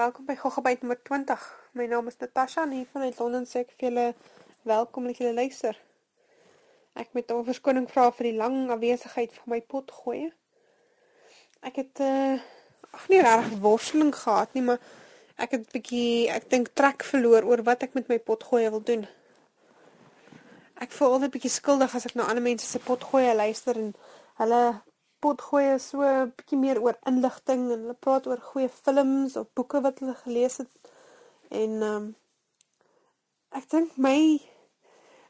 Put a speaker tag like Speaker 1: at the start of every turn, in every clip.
Speaker 1: Welkom by Goggabyt nommer 20. My naam is Natasha en hier vanuit Londen sê ek vir julle welkom dat julle luister. Ek moet om verskoning vra vir die lang afwesigheid van my pot gooi. Ek het uh ag nie regtig worsteling gehad nie, maar ek het bietjie ek dink trek verloor oor wat ek met my pot gooi wil doen. Ek voel altyd bietjie skuldig as ek na ander mense se pot gooi luister en hulle potgoeie so 'n bietjie meer oor inligting en hulle praat oor goeie films of boeke wat hulle gelees het. En ehm um, ek dink my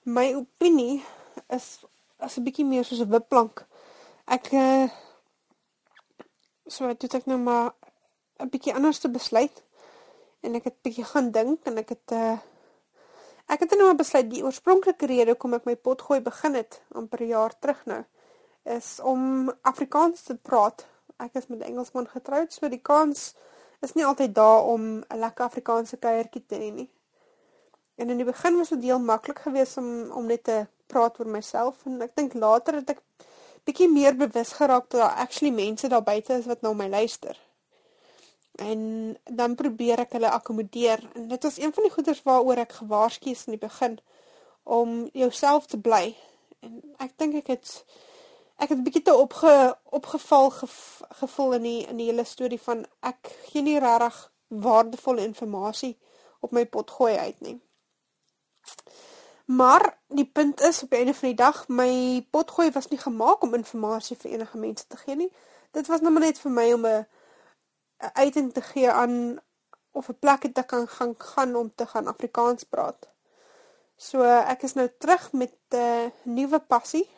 Speaker 1: my opinie is as 'n bietjie meer soos 'n wipplank. Ek uh, so het ek nou maar 'n bietjie anders te besluit en ek het bietjie gaan dink en ek het uh, ek het nou besluit die oorspronklike rede hoekom ek my potgooi begin het amper 'n jaar terug nou is om Afrikaans te praat. Ek is met 'n Engelsman getroud, so die kans is nie altyd daar om 'n lekker Afrikaanse kuiertjie te hê nie. En in die begin was dit heel maklik geweest om om net te praat oor myself en ek dink later het ek bietjie meer bewus geraak dat daar actually mense daar buite is wat na my luister. En dan probeer ek hulle akkommodeer en dit was een van die goeders waaroor ek gewaarsku is in die begin om jouself te bly. En ek dink ek het ek het bietjie te opge opgeval gev, gevoel in die in die hele storie van ek gee nie regtig waardevolle inligting op my pot gooi uit nie. Maar die punt is op 'n einde van die dag my pot gooi was nie gemaak om inligting vir enige mense te gee nie. Dit was net net vir my om 'n uiting te gee aan of 'n plek te kan gaan gaan om te gaan Afrikaans praat. So ek is nou terug met 'n uh, nuwe passie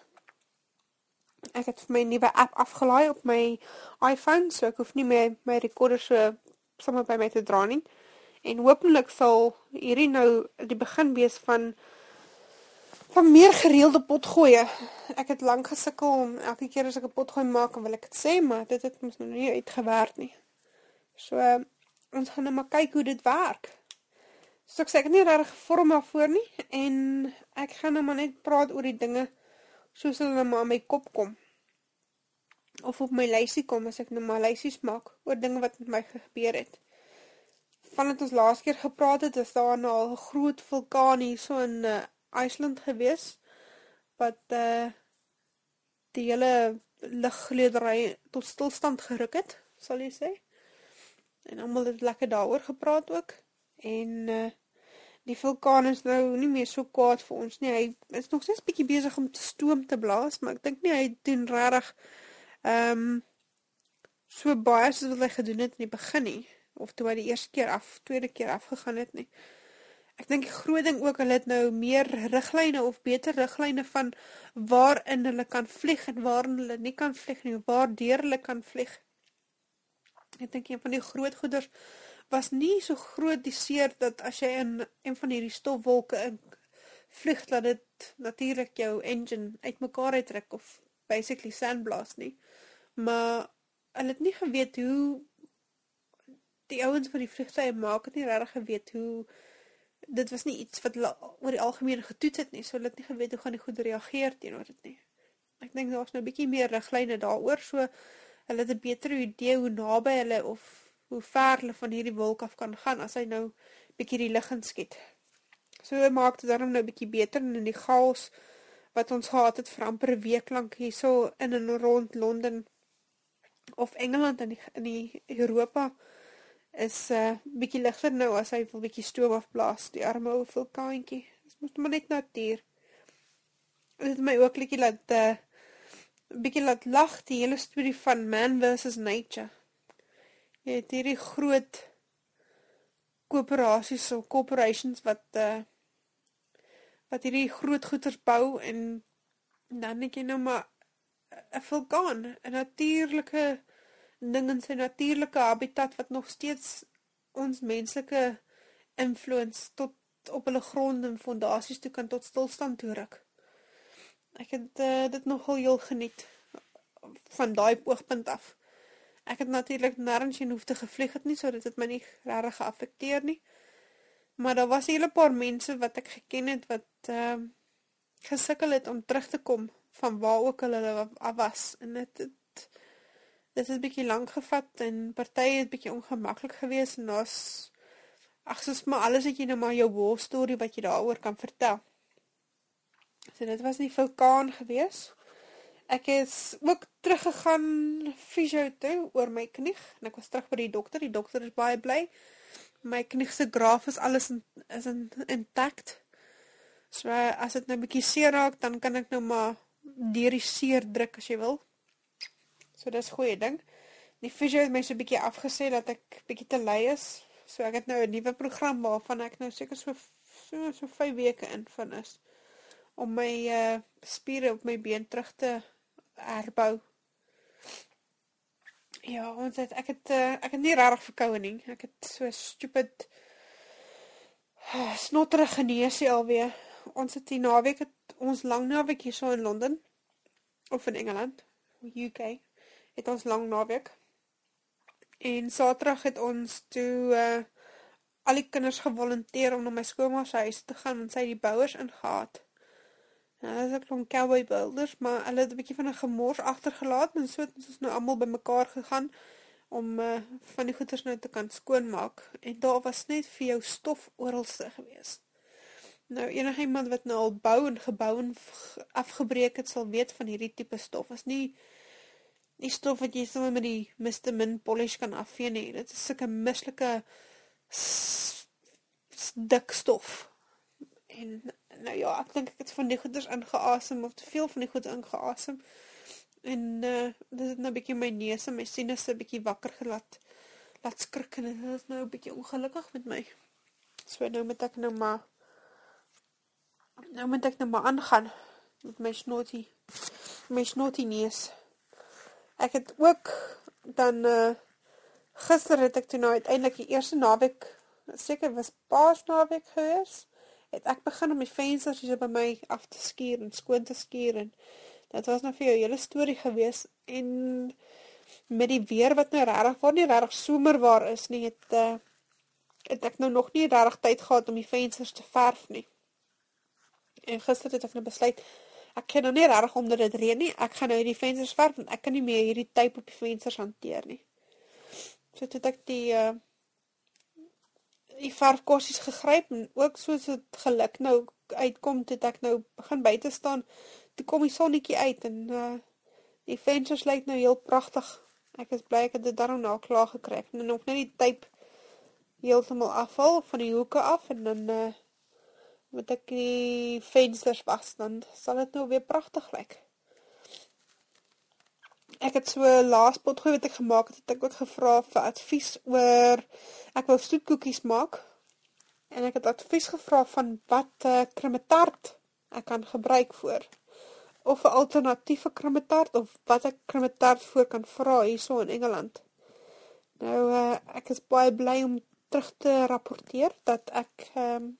Speaker 1: ek het my nuwe app afgelaai op my iPhone, so ek hoef nie meer my rekorder so sommer by my te dra nie. En hopelik sal hierdie nou die begin wees van van meer gereelde potgoeie. Ek het lank gesukkel om elke keer as ek 'n potgooi maak, wil ek dit sê, maar dit het mos nou nie uitgewerk nie. So ons gaan nou maar kyk hoe dit werk. So ek sê ek het nie regtig vorm daarvoor nie en ek gaan nou maar net praat oor die dinge soos hulle maar my kop kom. Of op my lysie kom as ek nou maar lysies maak oor dinge wat met my gebeur het. Van het ons laas keer gepraat het, is daar nou al groot vulkaan hier so in uh, IJsland gewees wat uh die hele lugledery tot stilstand geruk het, sal jy sê. En almal het lekker daaroor gepraat ook. En uh die vulkaan is nou nie meer so kwaad vir ons nie. Hy is nog steeds bietjie besig om te stoom te blaas, maar ek dink nie hy doen regtig ehm um, so baie soos wat hy gedoen het in die begin nie of toe hy die eerste keer af, tweede keer afgegaan het nie. Ek dink die groot ding ook hulle het nou meer riglyne of beter riglyne van waarin hulle kan vlieg en waarin hulle nie kan vlieg nie, waar deur hulle kan vlieg. Ek dink een van die groot goeders was nie so groot die seer dat as jy in een van hierdie stofwolke in vlieg dat dit natuurlik jou engine uitmekaar uittrek of basically sandblast nie. Maar hulle het nie geweet hoe die ouens van die vliegtuie maak het nie regtig geweet hoe dit was nie iets wat hulle oor die algemeen getoets het nie. So hulle het nie geweet hoe gaan die goed reageer teenoor dit nie. Ek dink daar's nou 'n bietjie meer riglyne daaroor so hulle het 'n beter idee hoe naby hulle of hoe ver hulle van hierdie wolk af kan gaan as hy nou bietjie die lig inskiet. So maak dit dan nou bietjie beter in die chaos wat ons gehad het vir amper 'n week lank hierso in en rond Londen of Engeland in die, in die Europa is 'n uh, bietjie ligter nou as hy wil bietjie stoom afblaas die arme ou vulkaantjie. Dit moet maar net natuur. Dit my ook bietjie laat 'n uh, bietjie laat lag die hele storie van man versus nature jy het hierdie groot koöperasies of corporations wat uh, wat hierdie groot goederes bou en dan net jy nou maar 'n vulkaan, 'n natuurlike ding in sy natuurlike habitat wat nog steeds ons menslike influence tot op hulle grond en fondasies toe kan tot stilstand toe ruk. Ek het uh, dit nogal heel geniet van daai oogpunt af. Ek het natuurlik nêrens heen hoef te gevlieg het nie, so dit het my nie regtig geaffekteer nie. Maar daar was 'n hele paar mense wat ek geken het wat ehm uh, gesukkel het om terug te kom van waar ook hulle af was en dit het dit het 'n bietjie lank gevat en party het bietjie ongemaklik geweest en daar's ag soos maar alles het jy nou maar jou war story wat jy daaroor kan vertel. So dit was nie vulkaan geweest. Ek is ook teruggegaan fisio toe oor my knie en ek was terug by die dokter. Die dokter is baie bly. My knie se graaf is alles in, is in, intact. So as dit nou 'n bietjie seer raak, dan kan ek nou maar deur die seer druk as jy wil. So dis goeie ding. Die fisio het my so 'n bietjie afgesê dat ek bietjie te lui is. So ek het nou 'n nuwe program waarvan ek nou seker so so so 5 weke in van is om my uh spiere op my been terug te herbou. Ja, ons het ek het uh, ek het nie regtig verkoue nie. Ek het so stupid uh, snotterige geneusie alweer ons het die naweek het ons lang naweek hier so in Londen of in Engeland, UK, het ons lang naweek. En Saterdag het ons toe uh al die kinders gevolonteer om na my skoolma se huis te gaan en sy die bouers ingehaat. Nou, dit is ek van cowboy builders, maar hulle het 'n bietjie van 'n gemors agtergelaat en so het ons nou almal bymekaar gegaan om uh van die goeders nou te kan skoonmaak en daar was net vir jou stof oralste geweest. Nou enige iemand wat nou al bou en gebou en afgebreek het sal weet van hierdie tipe stof. Is nie die stof wat jy sommer met die Mr. Min polish kan afvee nie. Dit is sulke mislike dik stof. En nou ja, ek dink ek het van die goeders ingeasem of te veel van die goed ingeasem. En uh dit het nou 'n bietjie my neus en my sinusse 'n bietjie wakker gelaat. Laat skrik en dit is nou 'n bietjie ongelukkig met my. So nou moet ek nou maar Nou moet ek nou maar aangaan met my snotty. My snotty neus. Ek het ook dan uh gister het ek toe nou uiteindelik die eerste naweek seker was Paasnaweek gewees. Het ek begin om die vensters hier by my af te skuur en skoon te skuur en dit was nou vir jou hele storie gewees en met die weer wat nou regtig waar nie regtig somer waar is nie het uh het ek nou nog nie regtig tyd gehad om die vensters te verf nie. En gister het ek nou besluit ek kan nou nie regtig omdat dit reën nie. Ek gaan nou hierdie vensters verf want ek kan nie meer hierdie tape op die vensters hanteer nie. So het ek die uh die verfkossies gegryp en ook soos dit geluk nou uitkom het ek nou begin buite staan. Toe kom die sonnetjie uit en uh die vensters lyk nou heel pragtig. Ek is bly ek het dit daarom nou klaar gekry. En nog net die tape heeltemal afval van die hoeke af en dan uh moet ek die vensters was, dan sal dit nou weer prachtig lyk. Ek het so laas potgooi wat ek gemaakt het, het ek ook gevra vir advies oor, ek wil stoetkoekies maak, en ek het advies gevra van wat uh, krimetart ek kan gebruik voor, of een alternatieve krimetart, of wat ek krimetart voor kan vraag hier so in Engeland. Nou, uh, ek is baie blij om terug te rapporteer, dat ek um,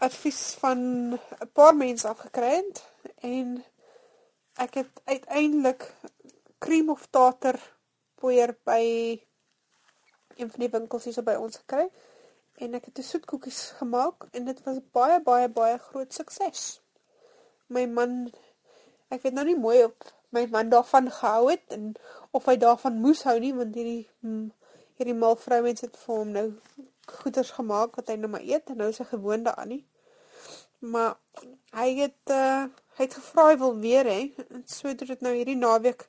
Speaker 1: advies van 'n paar mense afgekry het en ek het uiteindelik cream of tartar poeier by een van die winkels hier so by ons gekry en ek het 'n soetkoekies gemaak en dit was baie baie baie groot sukses. My man ek weet nou nie mooi op my man daarvan gehou het en of hy daarvan moes hou nie want hierdie hierdie mal vrouens het vir hom nou goeders gemaak wat hy nou maar eet en nou is hy gewoon daaraan nie. Maar hy het uh, hy het gevra hy wil weer hè. En so het dit nou hierdie naweek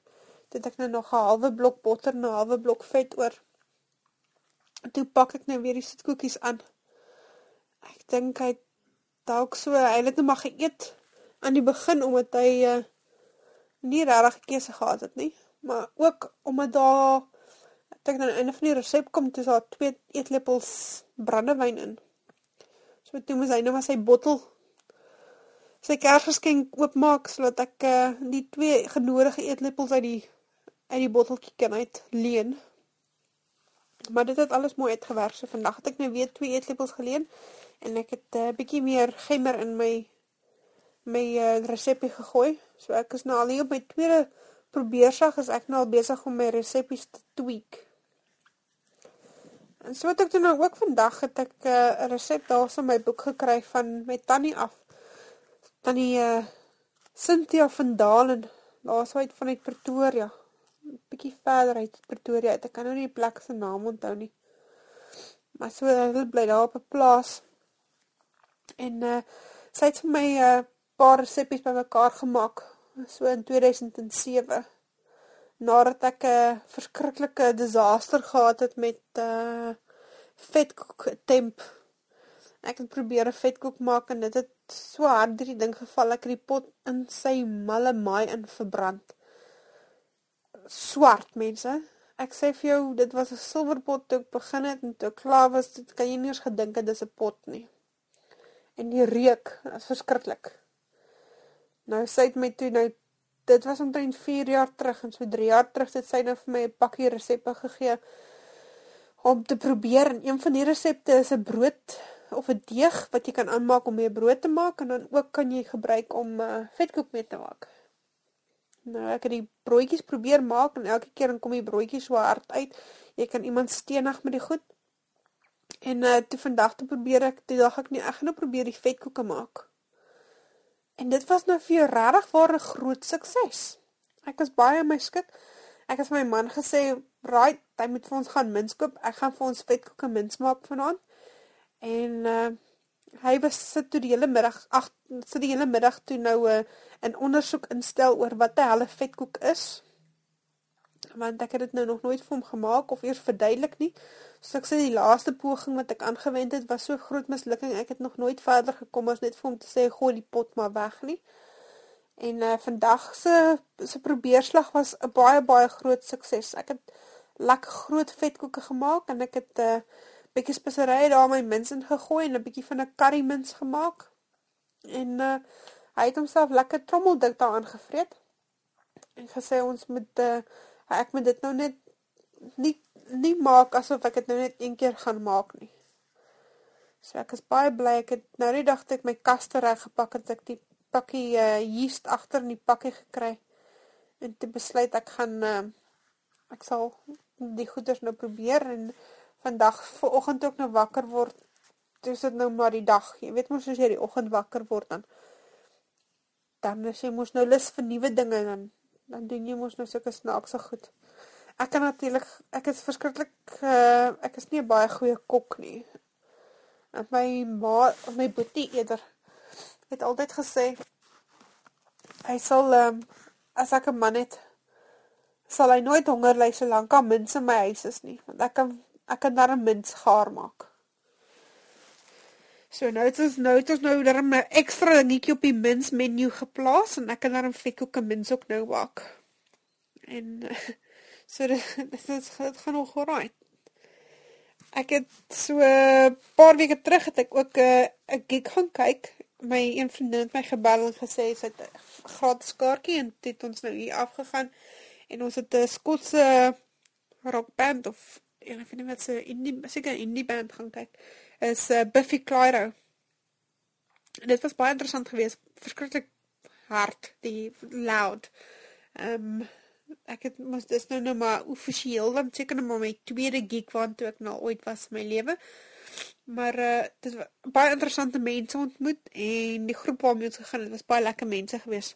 Speaker 1: het ek nou nog 'n halwe blok botter en 'n halwe blok vet oor. En toe pak ek nou weer die soetkoekies aan. Ek dink hy dalk so hy het net maar geëet aan die begin omdat hy uh, nie regtig keuse gehad het nie, maar ook omdat daar ek dink aan die einde van die resep kom toe daar twee eetlepels brandewyn in. So toe moes hy nou maar sy bottel sy kersgeskenk oopmaak sodat ek uh, die twee genodige eetlepels uit die uit die botteltjie kan uit leen. Maar dit het alles mooi uitgewerk. So vandag het ek nou weer twee eetlepels geleen en ek het 'n uh, bietjie meer gemmer in my my uh, resepie gegooi. So ek is nou al hier op my tweede probeersag is ek nou al besig om my resepies te tweak. En so het ek toe nou ook vandag het ek eh, 'n uh, resep daarso in my boek gekry van my tannie af. Tannie uh, Cynthia van Dalen, daar's uit vanuit Pretoria. bietjie verder uit Pretoria uit. Ek kan nou nie die plek se naam onthou nie. Maar so hulle bly daar op 'n plaas. En uh sy het vir my 'n uh, paar resepte bymekaar gemaak so in 2007 nadat ek 'n uh, verskriklike disaster gehad het met uh, vetkoek temp. Ek het probeer 'n vetkoek maak en dit het so hard deur die ding geval ek het die pot in sy malle maai in verbrand swart mense. Ek sê vir jou, dit was 'n silwerpot toe ek begin het en toe klaar was, dit kan jy nie eens gedink het dis 'n pot nie. En die reuk, is verskriklik. Nou sê dit my toe nou dit was omtrent 4 jaar terug en so 3 jaar terug het sy nou vir my 'n pakkie resepte gegee om te probeer en een van die resepte is 'n brood of 'n deeg wat jy kan aanmaak om mee brood te maak en dan ook kan jy gebruik om uh, vetkoek mee te maak. Nou ek het die broodjies probeer maak en elke keer dan kom die broodjies so hard uit. Jy kan iemand stenig met die goed. En uh toe vandag te probeer ek, toe dink ek nee, ek gaan nou probeer die vetkoeke maak. En dit was nou vir regtig waar 'n groot sukses. Ek was baie my skik. Ek het vir my man gesê, "Right, jy moet vir ons gaan mins koop. Ek gaan vir ons vetkoeke mins maak vanaand." En uh hy was sit toe die hele middag ag sit die hele middag toe nou 'n uh, 'n ondersoek instel oor wat 'n helle vetkoek is. Want ek het dit nou nog nooit vir hom gemaak of eers verduidelik nie. So ek sê die laaste poging wat ek aangewend het was so groot mislukking. Ek het nog nooit verder gekom as net vir hom te sê gooi die pot maar weg nie. En uh vandag se se probeerslag was 'n baie baie groot sukses. Ek het lekker groot vetkoeke gemaak en ek het 'n uh, bietjie spesery daar my mins in gegooi en 'n bietjie van 'n curry mins gemaak. En uh hy het homself lekker trommeldik daarin gevreet. En gesê ons moet uh ek moet dit nou net nie nie maak asof ek dit nou net een keer gaan maak nie. So ek is baie bly ek het nou die dag ek my kaste reg gepak het ek die pakkie uh yeast agter in die pakkie gekry en te besluit ek gaan uh ek sal die goeders nou probeer en vandag vanoggend ook nou wakker word. Dis dit nou maar die dag. Jy weet mos as jy die oggend wakker word dan dan as jy mos nou lus vir nuwe dinge dan dan doen jy mos nou sulke snaakse goed. Ek kan natuurlik ek is verskriklik uh, ek is nie 'n baie goeie kok nie. En my ma of my boetie eerder het altyd gesê hy sal um, as ek 'n man het sal hy nooit honger ly solank daar mens in my huis is nie want ek kan ek kan daar 'n mens gaar maak. So nou het ons nou het ons nou daar 'n ekstra dingetjie op die mens menu geplaas en ek kan daar 'n en mens ook nou maak. En so dit dit, dit gaan nog reg. Ek het so 'n paar weke terug het ek ook 'n 'n gig gaan kyk. My een vriendin het my gebel en gesê sy het 'n gratis kaartjie en dit ons nou hier afgegaan en ons het 'n Skotse rockband of en ek weet nie wat se indie seker indie band gaan kyk is uh, Buffy Clyro. En dit was baie interessant geweest, verskriklik hard, die loud. Ehm um, ek het mos dis nou nou maar offisieel dan seker nou maar my tweede gig waar toe ek nou ooit was in my lewe. Maar uh dit was baie interessante mense ontmoet en die groep waarmee ons gegaan het was baie lekker mense geweest.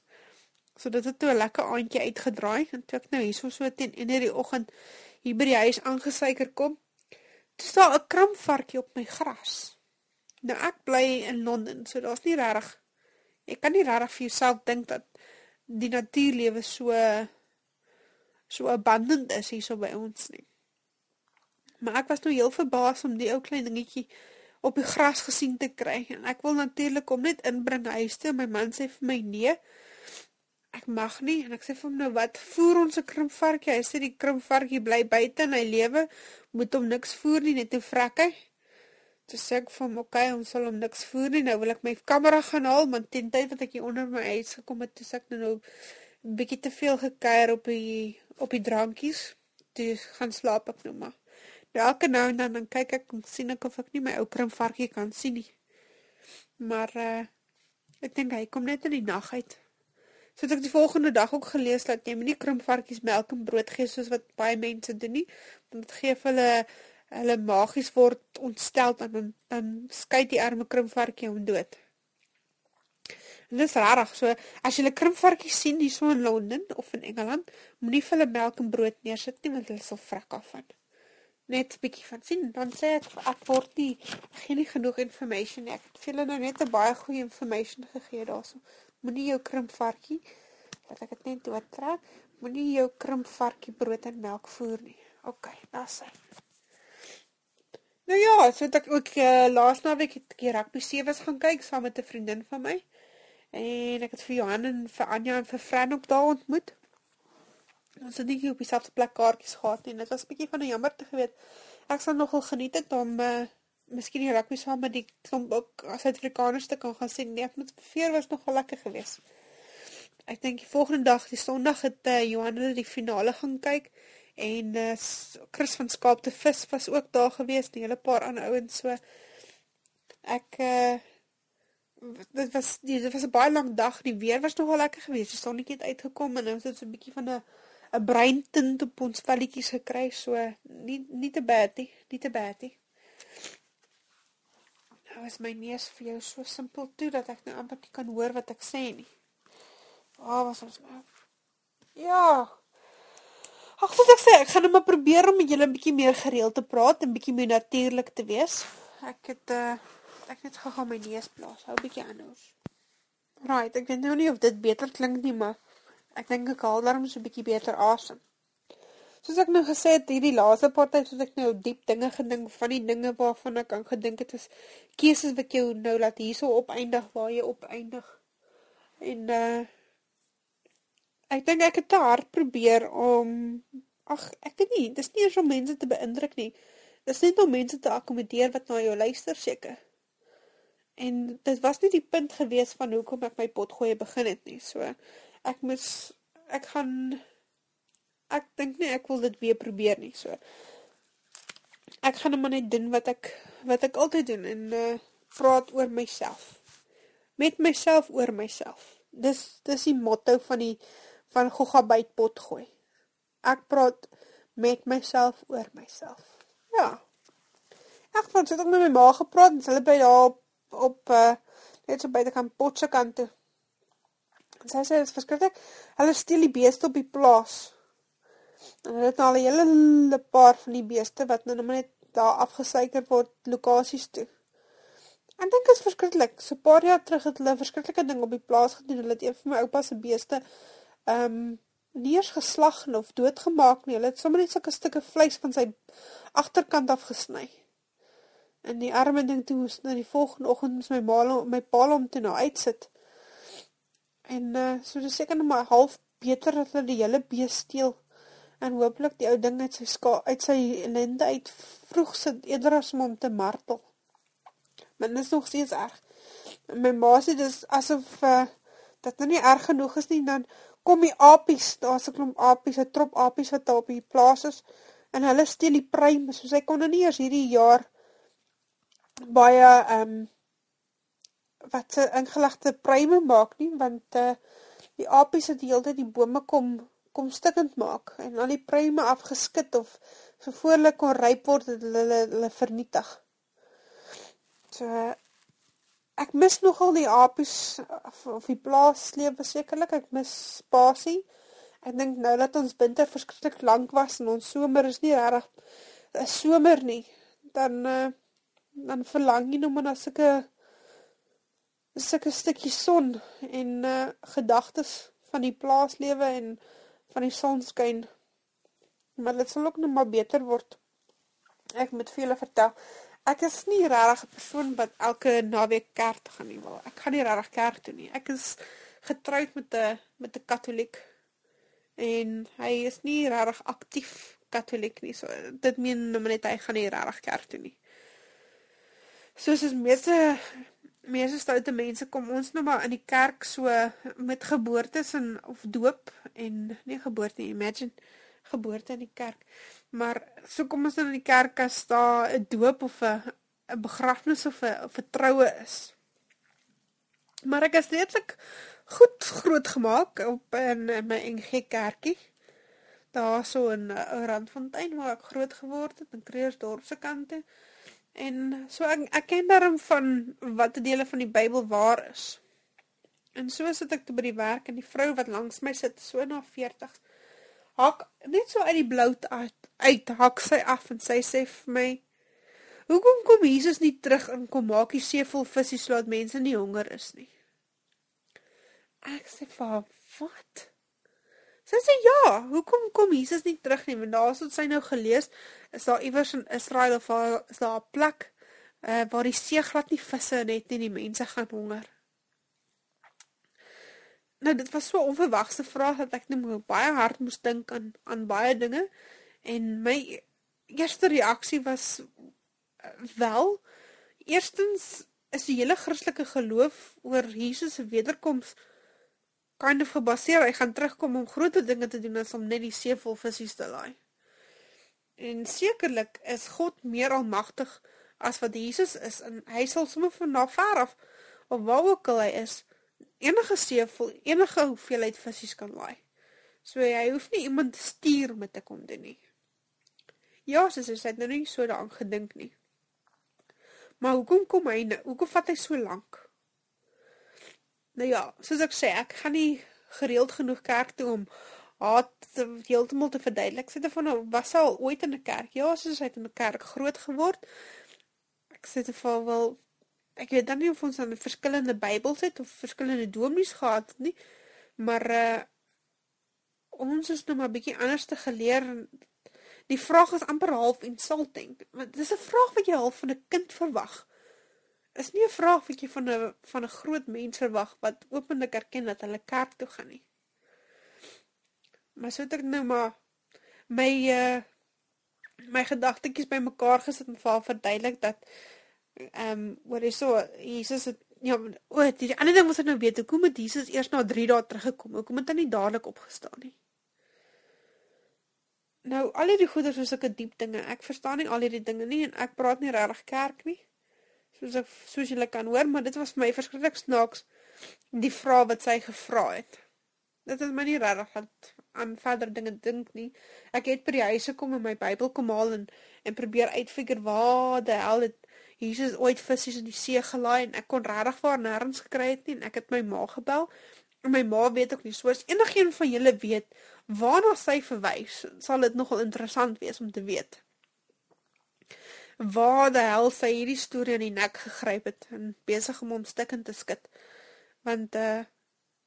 Speaker 1: So dit het toe 'n lekker aandjie uitgedraai en toe ek nou hierso so teen 1:00 in die oggend hier by die huis aangesuiker kom, toe staan 'n krampvarkie op my gras. Nou ek bly in Londen, so daar's nie regtig ek kan nie regtig vir jouself dink dat die natuurlewe so so abundant is hier so by ons nie. Maar ek was nou heel verbaas om die ou klein dingetjie op die gras gesien te kry en ek wil natuurlik hom net inbring huis toe. My man sê vir my nee ek mag nie en ek sê vir hom nou wat voer ons 'n krimpvarkie? Hy sê die krimpvarkie bly buite en hy lewe. Moet hom niks voer nie net te vrek hy. Toe sê ek vir hom okay ons sal hom niks voer nie. Nou wil ek my kamera gaan haal want teen tyd wat ek hier onder my huis gekom het toe sê ek nou nou bietjie te veel gekuier op die op die drankies toe gaan slaap ek nou maar. Nou elke nou en dan dan kyk ek en sien ek of ek nie my ou krimpvarkie kan sien nie. Maar uh, ek dink hy kom net in die nag uit So het ek die volgende dag ook gelees dat jy nie krimpvarkies melk en brood gee soos wat baie mense doen nie, want dit gee hulle hulle magies word ontstel en dan dan skei die arme krimpvarkie hom dood. En dis rarig. So as jy 'n krimpvarkie sien hier so in Londen of in Engeland, moenie vir hulle melk en brood neersit nie want hulle sal vrek af van. Net 'n bietjie van sien, dan sê ek ek word nie gee nie genoeg inligting nie. Ek het vir hulle nou net 'n baie goeie inligting gegee daarso. Moenie jou krimpvarkie laat ek dit net doortrek. Moenie jou krimpvarkie brood en melk voer nie. OK, dis hy. Nou ja, so het ek ook uh, laas naweek het ek rugby sewees gaan kyk saam met 'n vriendin van my. En ek het vir Johan en vir Anja en vir Fran ook daar ontmoet. Ons het nie op dieselfde plek kaartjies gehad nie. Dit was 'n bietjie van 'n jammer te geweet. Ek sal nogal geniet het om uh, miskien die rugby saam met die klomp ook Suid-Afrikaners te kan gaan sien. Nee, met veer was nogal lekker geweest. Ek dink die volgende dag, die Sondag het uh, Johan hulle die finale gaan kyk en uh, Chris van Skaap te Vis was ook daar geweest, 'n hele paar ander ouens so. Ek uh, dit was die, dit was 'n baie lang dag. Die weer was nogal lekker geweest. Die sonnetjie het uitgekom en nou het ons so 'n bietjie van 'n 'n bruin tint op ons velletjies gekry. So nie nie te bad nie, nie te bad nie. Nou is my neus vir jou so simpel toe dat ek nou amper nie kan hoor wat ek sê nie. Ah, oh, was ons nou. Ja. Ag, wat ek sê, ek gaan net maar probeer om met julle 'n bietjie meer gereeld te praat en bietjie meer natuurlik te wees. Ek het uh, ek net gegaan my neus blaas. Hou 'n bietjie anders. Right, ek weet nou nie of dit beter klink nie, maar ek dink ek haal daarom so 'n bietjie beter asem. Soos ek nou gesê het, hierdie laaste paar tyd het ek nou diep dinge gedink van die dinge waarvan ek aan gedink het is keuses wat jou nou laat hierso opeindig waar jy opeindig. En uh ek dink ek het te hard probeer om ag, ek weet nie, dis nie eens om mense te beïndruk nie. Dis net om mense te akkommodeer wat na jou luister seker. En dit was nie die punt gewees van hoekom ek my potgoeie begin het nie. So ek moes ek gaan ek dink nie ek wil dit weer probeer nie. So ek gaan net maar net doen wat ek wat ek altyd doen en uh praat oor myself. Met myself oor myself. Dis dis die motto van die van Gogga byt potgooi. Ek praat met myself oor myself. Ja. Ek het net met my ma gepraat en hulle by daar op uh, net so buitekant potse kant toe. En sy sê dit is verskriklik. Hulle steel die beeste op die plaas. En hulle het nou al 'n hele paar van die beeste wat nou net daar afgesuiker word lokasies toe. En dink dit is verskriklik. So 'n paar jaar terug het hulle 'n verskriklike ding op die plaas gedoen. Hulle het een van my oupa se beeste ehm um, nie eens geslag of doodgemaak nie. Hulle het sommer net sulke stukke vleis van sy agterkant af gesny. En die arme ding toe moes na die volgende oggend moes my ma my pa hom toe nou uitsit. En uh so dis seker net maar half beter dat hulle die hele bees steel en hooplik die ou ding uit sy ska uit sy lende uit vroeg sit eerder as om hom te martel. Maar dit is nog steeds erg. My ma sê dis asof uh dat nou nie erg genoeg is nie dan kom die apies, daar's 'n klomp apies, 'n trop apies wat daar op die plaas is en hulle steel die pruime, soos hy kon nou nie eers hierdie jaar baie ehm um, wat se ingelegde pruime maak nie want uh, die apies het die hele tyd die bome kom kom stikkend maak en al die pruime afgeskit of so voorlik kon ryp word het hulle hulle, hulle vernietig. So ek mis nogal die apies of, of die plaaslewe sekerlik ek mis spasie. Ek dink nou dat ons winter verskriklik lank was en ons somer is nie regtig 'n somer nie dan uh, dan verlang jy nou maar na sulke sulke stukkie son en uh, gedagtes van die plaaslewe en van die sonskyn. Maar dit sal ook nog maar beter word. Ek moet vir julle vertel, ek is nie regtig 'n persoon wat elke naweek kerk toe gaan nie wil. Ek gaan nie regtig kerk toe nie. Ek is getroud met 'n met 'n katoliek en hy is nie regtig aktief katoliek nie. So dit meen nou net hy gaan nie regtig kerk toe nie soos as meeste meeste stoute mense kom ons nou maar in die kerk so met geboortes en of doop en nie geboorte imagine geboorte in die kerk. Maar so kom ons dan in die kerk as daar 'n doop of 'n 'n begrafnis of 'n of 'n troue is. Maar ek is redelik goed groot gemaak op in, in my NG kerkie. Daar so 'n Randfontein waar ek groot geword het in Kreersdorp se kante En so ek, ek ken daarom van wat die dele van die Bybel waar is. En so sit ek te by die werk en die vrou wat langs my sit, so na 40, hak net so uit die bloud uit, uit hak sy af en sy sê vir my, hoekom kom Jesus nie terug en kom maak die see vol visie so dat mense nie honger is nie? Ek sê vir haar, wat? Sy sê ja, hoekom kom Jesus nie terug nie? Want daar wat sy nou gelees, is daar iewers in Israel of is daar 'n plek uh, waar die see glad nie visse net nie, die mense gaan honger. Nou dit was so 'n onverwagse vraag dat ek net baie hard moes dink aan aan baie dinge en my eerste reaksie was uh, wel eerstens is die hele Christelike geloof oor Jesus se wederkoms kind of gebaseer, hy gaan terugkom om grote dinge te doen as om net die see vol visies te laai. En sekerlik is God meer almagtig as wat Jesus is en hy sal sommer van daar ver af of waar ook al hy is enige see vol enige hoeveelheid visies kan laai. So hy hoef nie iemand te stuur om dit te kom doen nie. Ja, sy sê sy het nou nie so daaraan gedink nie. Maar hoekom kom hy nou? Hoekom vat hy so lank? Nou ja, soos ek sê, ek gaan nie gereeld genoeg kerk toe om haat heeltemal te verduidelik. Sy het van was al ooit in 'n kerk. Ja, hy het in 'n kerk groot geword. Ek sê te val wel ek weet dan nie of ons aan verskillende Bybels het of verskillende dominees gehad nie. Maar uh ons is nou maar bietjie anders te geleer. Die vraag is amper half insulting. Want dis 'n vraag wat jy half van 'n kind verwag is nie 'n vraag wat jy van 'n van 'n groot mens verwag wat openlik erken dat hulle kerk toe gaan nie. Maar so het ek nou maar my uh my gedagtetjies bymekaar gesit en vir verduidelik dat ehm um, wat is so Jesus het ja o die, die ander ding wat ek nou weet hoekom het Jesus eers na 3 dae teruggekom? Hoekom het hy nie dadelik opgestaan nie? Nou al hierdie goeders is sulke diep dinge. Ek verstaan nie al hierdie dinge nie en ek praat nie regtig kerk nie soos ek soos julle kan hoor, maar dit was vir my verskriklik snaaks die vraag wat sy gevra het. Dit is my nie regtig wat aan verder dinge dink nie. Ek het by die huise kom en my Bybel kom haal en en probeer uitfigure waar die hel het Jesus ooit visse in die see gelaai en ek kon regtig waar nêrens gekry het nie en ek het my ma gebel en my ma weet ook nie soos enigiemand van julle weet waarna sy verwys sal dit nogal interessant wees om te weet waar die hel sy hierdie storie in die nek gegryp het en besig om hom stikkend te skud. Want uh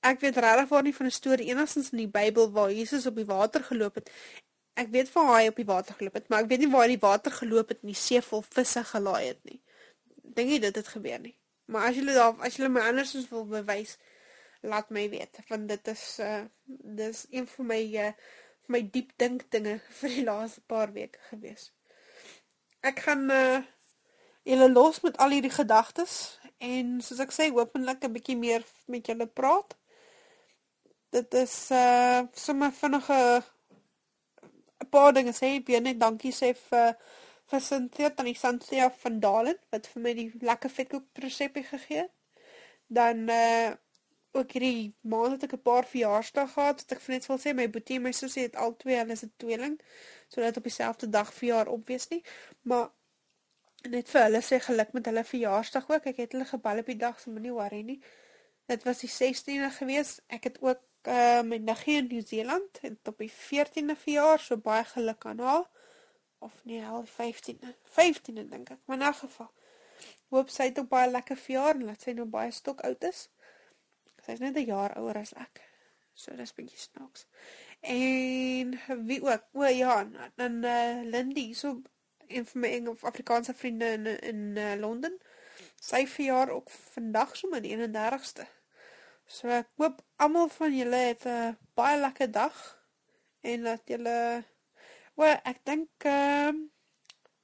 Speaker 1: ek weet regtig waar nie van 'n storie enigstens in die Bybel waar Jesus op die water geloop het. Ek weet van hy op die water geloop het, maar ek weet nie waar hy die water geloop het en die see vol visse gelaai het nie. Dink jy dit het gebeur nie? Maar as julle daar as julle my andersins wil bewys, laat my weet want dit is uh dis een van my uh my diep dink dinge vir die laaste paar weke gewees ek gaan uh, julle los met al hierdie gedagtes en soos ek sê, hopelik 'n bietjie meer met julle praat. Dit is uh sommer vinnige 'n paar dinge sê, weer net dankie sê vir vir Cynthia aan die Cynthia van Dalen wat vir my die lekker vetkoek resepie gegee het. Dan uh ook hierdie maand het ek 'n paar verjaarsdae gehad, wat ek net wil sê my boetie en my sussie het al twee, hulle is 'n tweeling sodat op dieselfde dag verjaar opwees nie. Maar net vir hulle sê geluk met hulle verjaarsdag ook. Ek het hulle gebel op die dag, so moenie worry nie. Dit was die 16de gewees. Ek het ook uh my niggie in Nieu-Seeland en op die 14de verjaar, so baie geluk aan haar. Of nee, al 15de. 15de dink ek. Maar in 'n geval. Hoop sy het ook baie lekker verjaar en laat sy nou baie stok oud is. Sy is net 'n jaar ouer as ek. So dis bietjie snaaks. En wie ook? O ja, dan uh, Lindy, so een van my Engels Afrikaanse vriende in in uh, Londen. Sy verjaar ook vandag sommer die 31ste. So ek hoop almal van julle het 'n uh, baie lekker dag en dat julle wel ek dink ehm uh,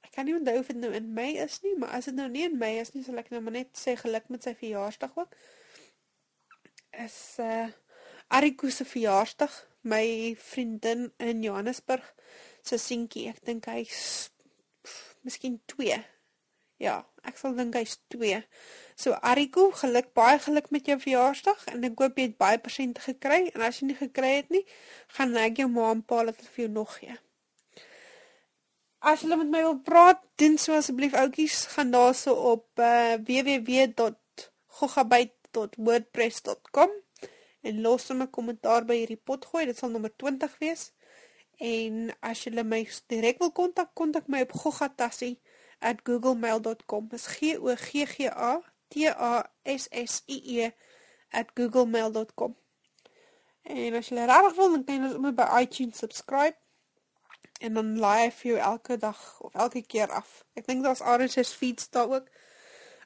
Speaker 1: ek kan nie onthou of dit nou in Mei is nie, maar as dit nou nie in Mei is nie, sal ek nou maar net sê geluk met sy verjaarsdag ook. Is uh Ariku se verjaarsdag my vriendin in Johannesburg se seentjie. Ek dink hy's miskien 2. Ja, ek sal dink hy's 2. So Ariko, geluk baie geluk met jou verjaarsdag en ek hoop jy het baie persente gekry en as jy nie gekry het nie, gaan ek jou ma en pa laat vir jou nog gee. As jy met my wil praat, doen so asseblief oudjies, gaan daarso op uh, www.gogabyte www.goggataf.wordpress.com en los sommer 'n kommentaar by hierdie pot gooi. Dit sal nommer 20 wees. En as jy my direk wil kontak, kontak my op goggatassie@googlemail.com. Dis G O G G A T A S S I E @googlemail.com. En as jy regtig wil, dan kan jy sommer by iTunes subscribe en dan hy vir jou elke dag of elke keer af. Ek dink daar's RSS feeds daar ook.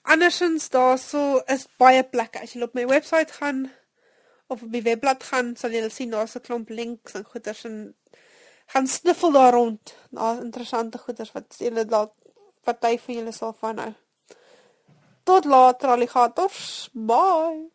Speaker 1: Andersins daarso is baie plekke. As jy op my webwerf gaan of op die webblad gaan, sal jy sien daar's 'n klomp links en goeters en gaan sniffel daar rond. Daar's interessante goeters wat julle dalk party van julle sal van hou. Tot later alligators. Bye.